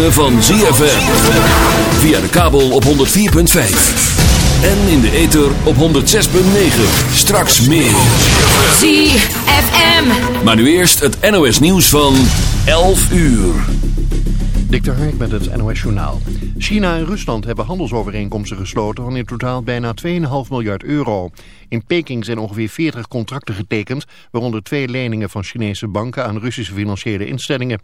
ritme van ZFM. Via de kabel op 104.5. En in de ether op 106.9. Straks meer. ZFM. Maar nu eerst het NOS nieuws van 11 uur. Dik de Hark met het NOS Journaal. China en Rusland hebben handelsovereenkomsten gesloten van in totaal bijna 2,5 miljard euro. In Peking zijn ongeveer 40 contracten getekend, waaronder twee leningen van Chinese banken aan Russische financiële instellingen.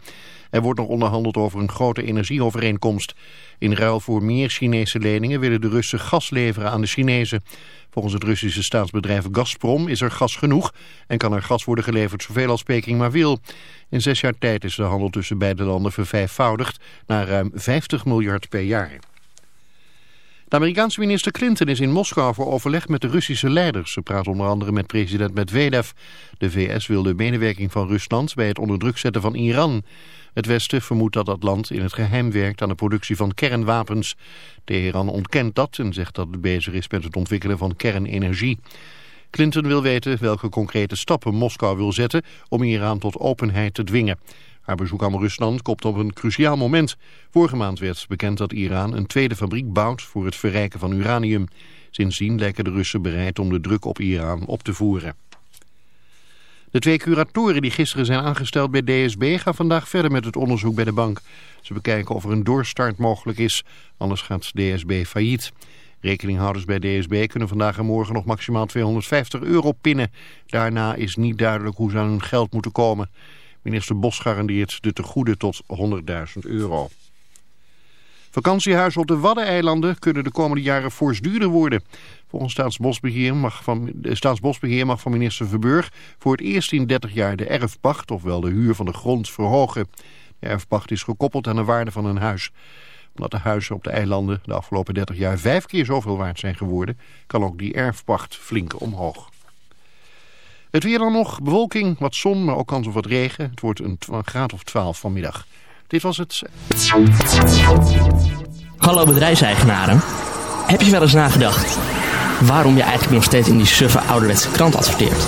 Er wordt nog onderhandeld over een grote energieovereenkomst. In ruil voor meer Chinese leningen willen de Russen gas leveren aan de Chinezen. Volgens het Russische staatsbedrijf Gazprom is er gas genoeg en kan er gas worden geleverd zoveel als Peking maar wil. In zes jaar tijd is de handel tussen beide landen vervijfvoudigd naar ruim 50 miljard per jaar. De Amerikaanse minister Clinton is in Moskou voor overleg met de Russische leiders. Ze praat onder andere met president Medvedev. De VS wil de medewerking van Rusland bij het onder druk zetten van Iran. Het Westen vermoedt dat dat land in het geheim werkt aan de productie van kernwapens. Teheran ontkent dat en zegt dat het bezig is met het ontwikkelen van kernenergie. Clinton wil weten welke concrete stappen Moskou wil zetten om Iran tot openheid te dwingen. Haar bezoek aan Rusland komt op een cruciaal moment. Vorige maand werd bekend dat Iran een tweede fabriek bouwt voor het verrijken van uranium. Sindsdien lijken de Russen bereid om de druk op Iran op te voeren. De twee curatoren die gisteren zijn aangesteld bij DSB gaan vandaag verder met het onderzoek bij de bank. Ze bekijken of er een doorstart mogelijk is, anders gaat DSB failliet. Rekeninghouders bij DSB kunnen vandaag en morgen nog maximaal 250 euro pinnen. Daarna is niet duidelijk hoe ze aan hun geld moeten komen. Minister Bos garandeert de tegoeden tot 100.000 euro. Vakantiehuizen op de Waddeneilanden kunnen de komende jaren fors duurder worden. Volgens Staatsbosbeheer mag van, de Staatsbosbeheer mag van minister Verburg voor het eerst in 30 jaar de erfpacht, ofwel de huur van de grond, verhogen. De erfpacht is gekoppeld aan de waarde van een huis. Omdat de huizen op de eilanden de afgelopen 30 jaar vijf keer zoveel waard zijn geworden, kan ook die erfpacht flink omhoog. Het weer dan nog, bewolking, wat zon, maar ook kans op wat regen. Het wordt een graad of 12 vanmiddag. Dit was het... Hallo bedrijfseigenaren. Heb je wel eens nagedacht waarom je eigenlijk nog steeds in die suffe ouderwetse krant adverteert?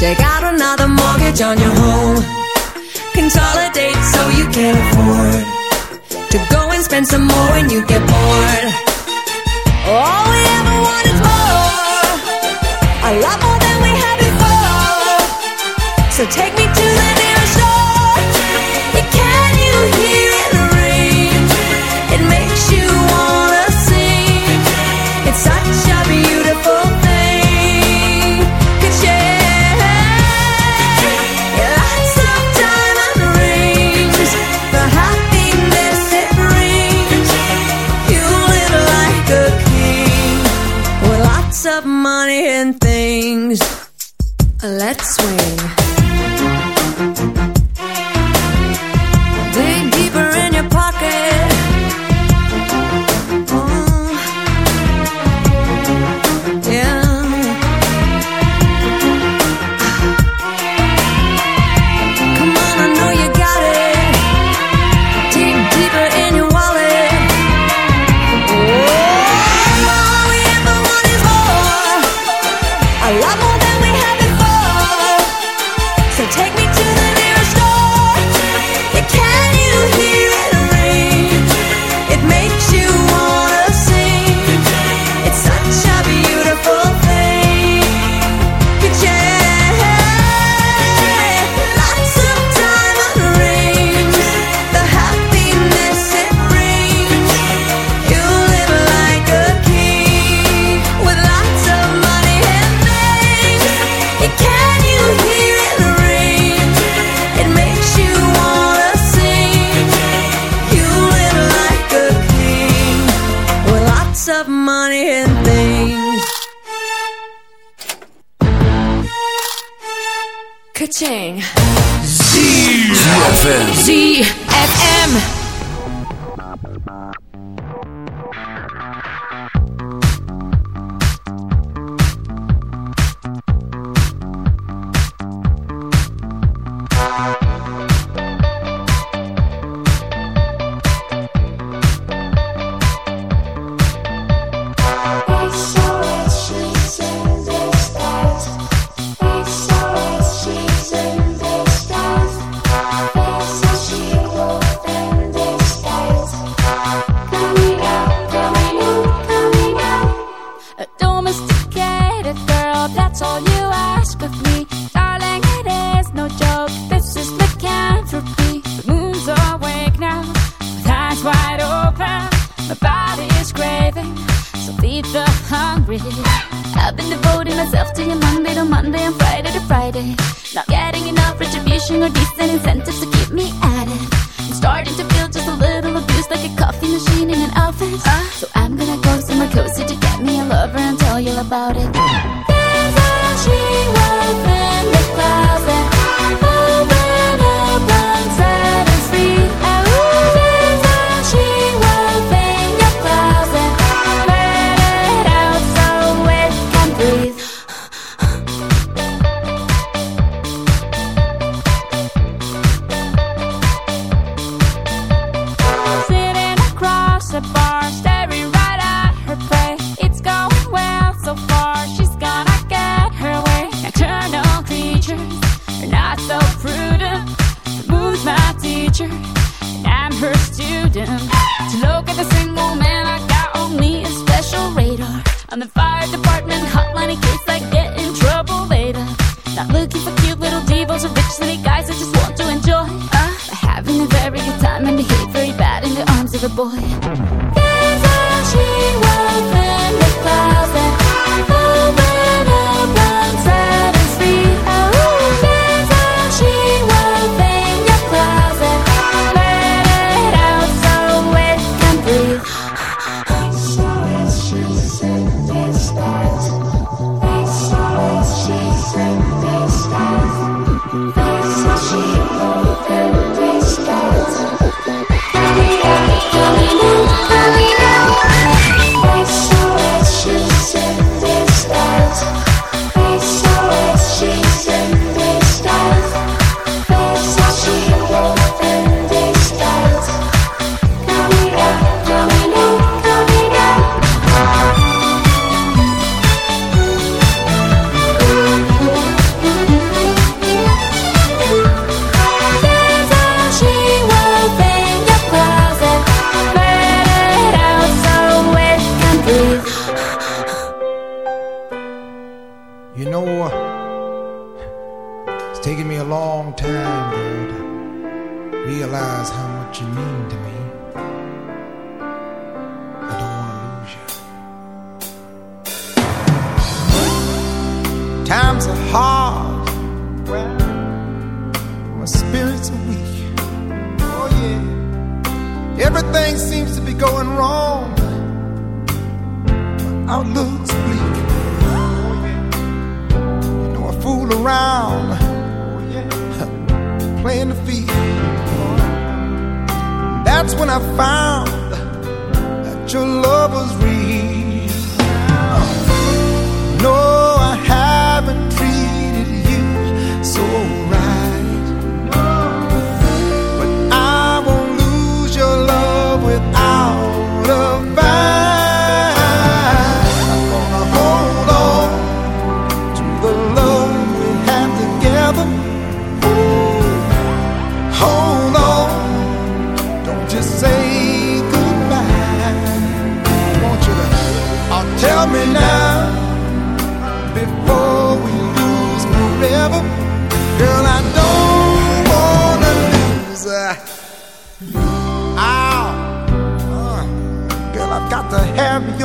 Take out another mortgage on your home. Consolidate so you can afford to go and spend some more when you get bored. All we ever wanted more, a lot more than we had before. So take me to money and things. Let's swing.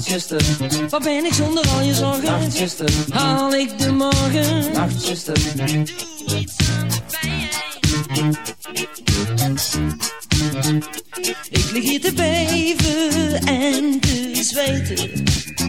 zuster. Wat ben ik zonder al je zorgen? Nacht, zuster. Haal ik de morgen? Nacht, zuster. Ik lig hier te beven en te zweten.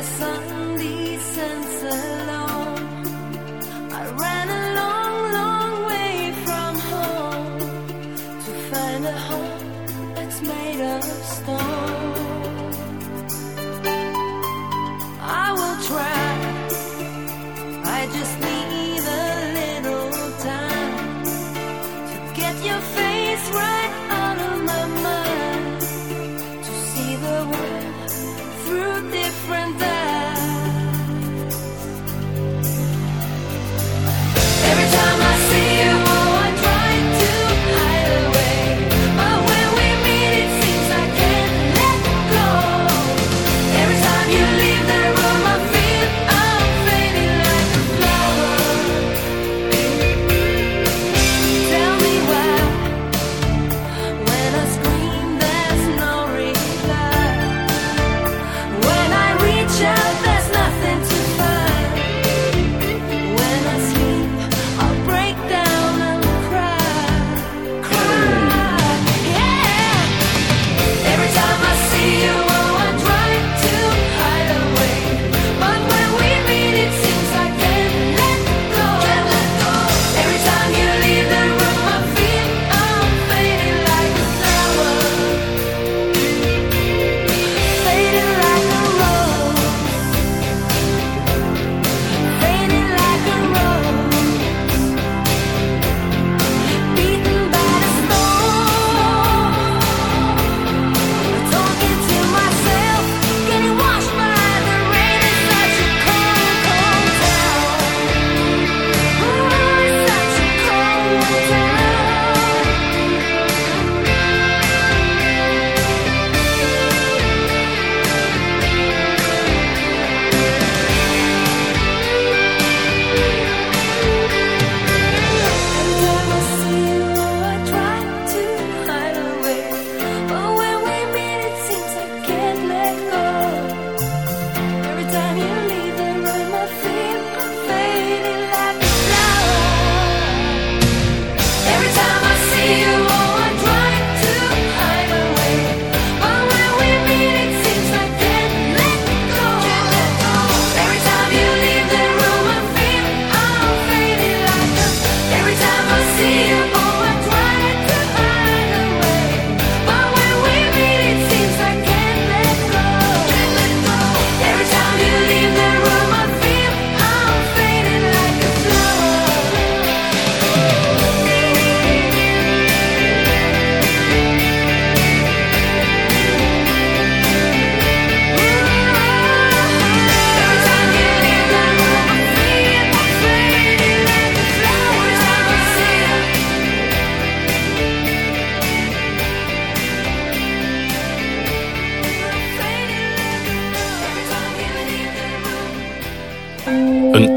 The sun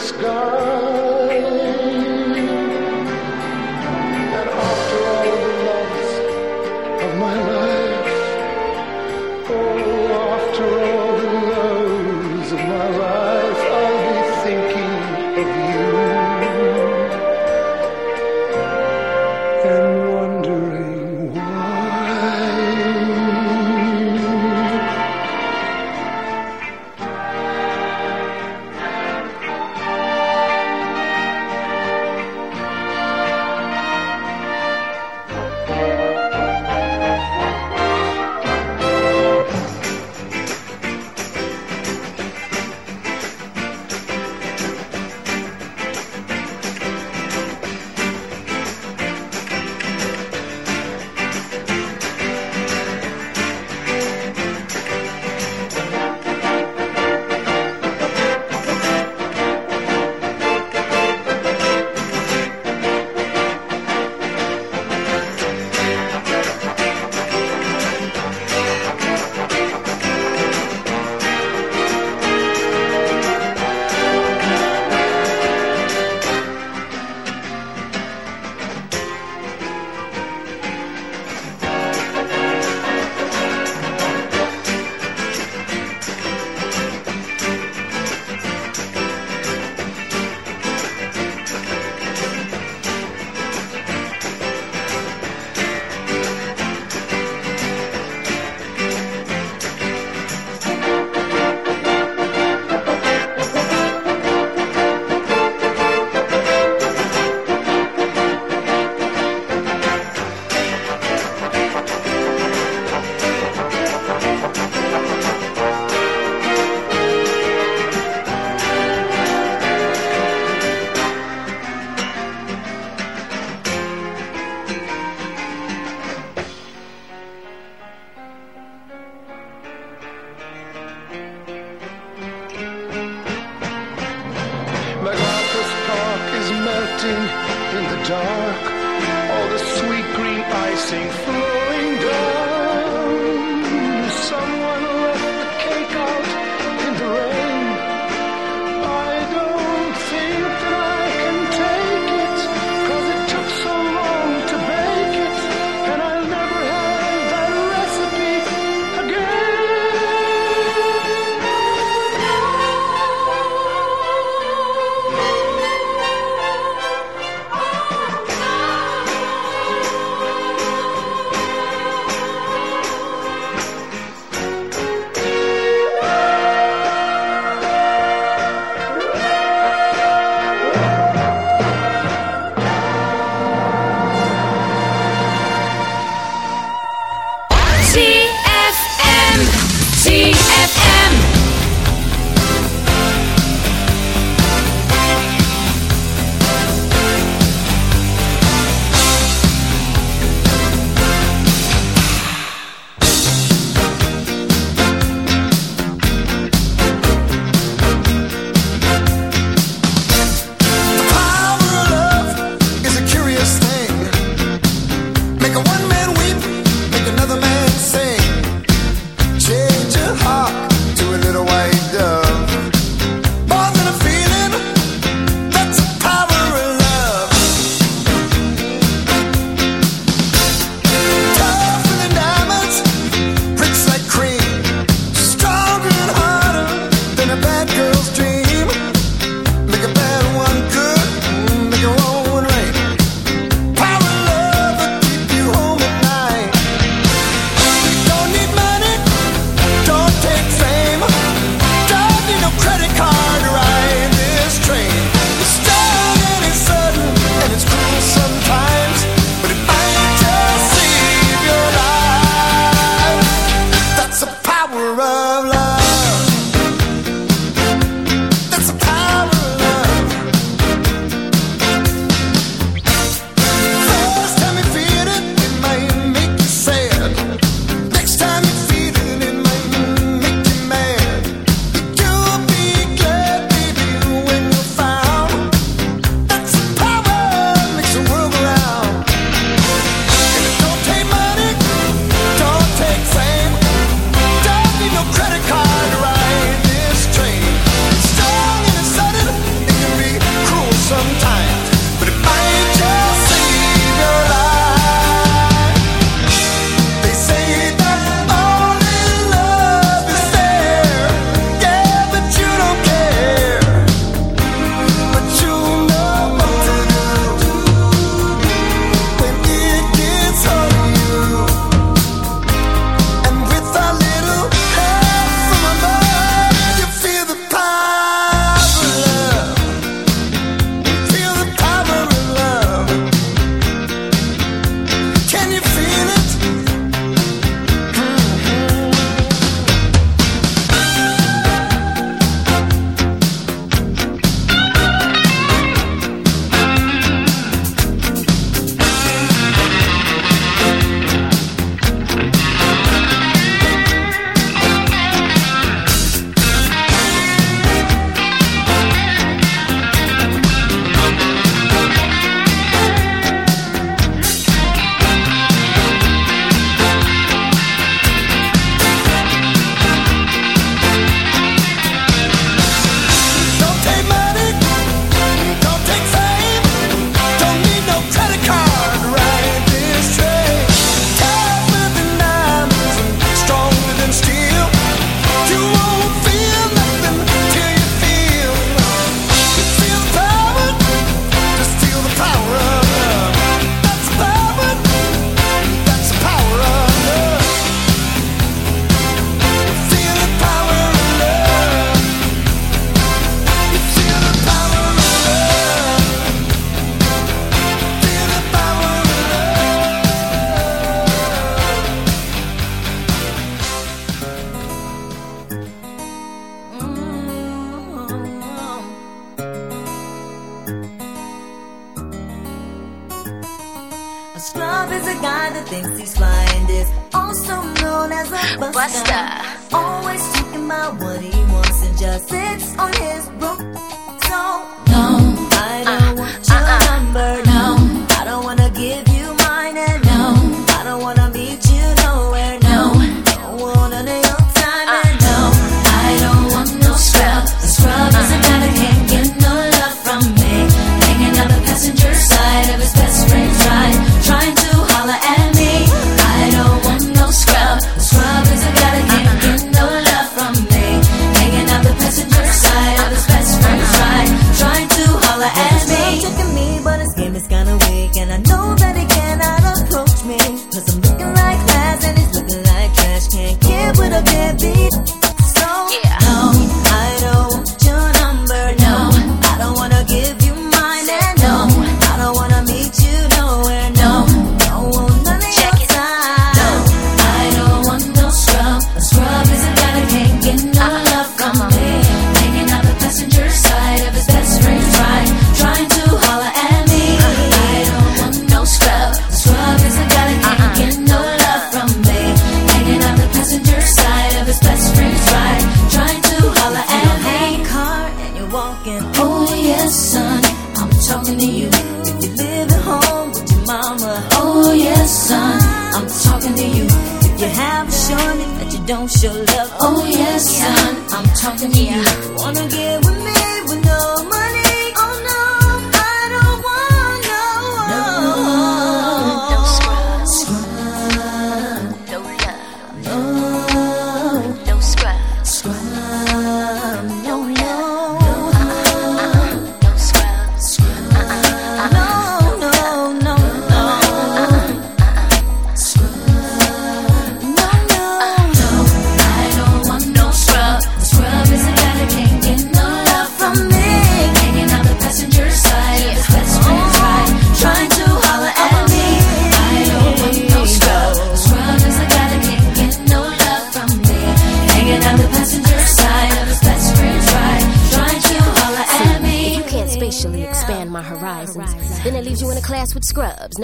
sky.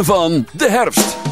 van de herfst.